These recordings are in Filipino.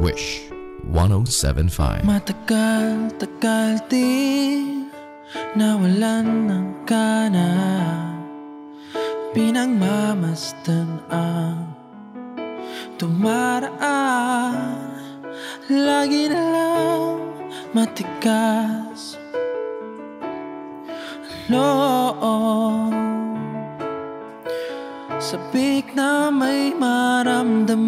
Wish 1075. Matagal-tagal din Nawalan ng kana Pinagmamasdan ang Tumaraan. Lagi na lang matigas. Loob. Sabik na may maramdaman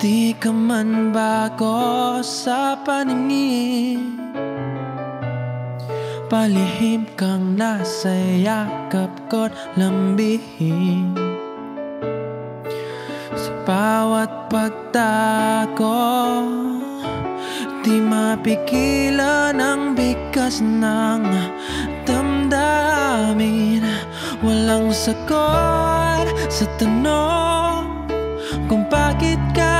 Di ka man bago sa paningin. Palihim kang nasa yakap ko't lambihim Sa bawat pagtako Di mapigilan ang bigas ng damdamin. Walang sagot sa tanong Kung bakit ka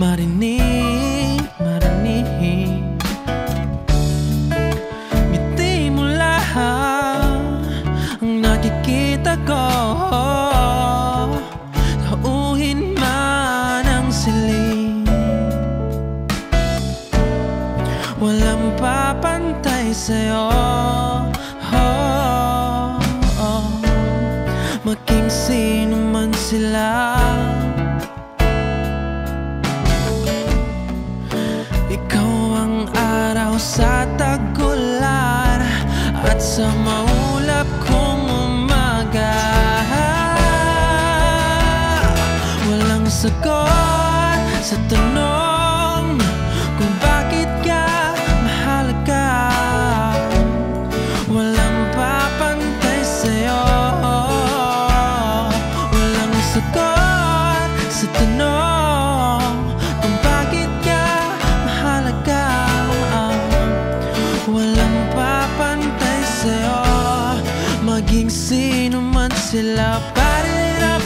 marinig, marinig Ngiti mo lang ang nakikita ko. Tauhin man ang siling Walang papantay sa'yo sagot sa tanong Kung bakit ka mahalaga. Walang papantay sa'yo. Walang sagot sa tanong Kung bakit ka mahalaga. Walang papantay sa'yo. Maging sino man sila pa parira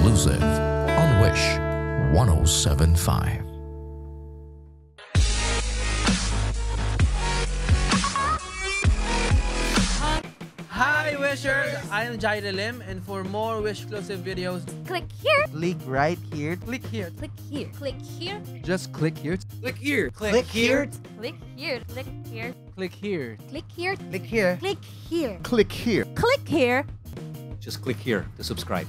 Exclusive on Wish 1075. Hi Wishers! I am Jai Lim and for more Wish exclusive videos, Click here. Click right here. click here. Click here. Click here. Just click here. Click here. Click here. Click here. Click here. Click here. Click here. Click here. Click here. Click here. Click here. Just click here to subscribe.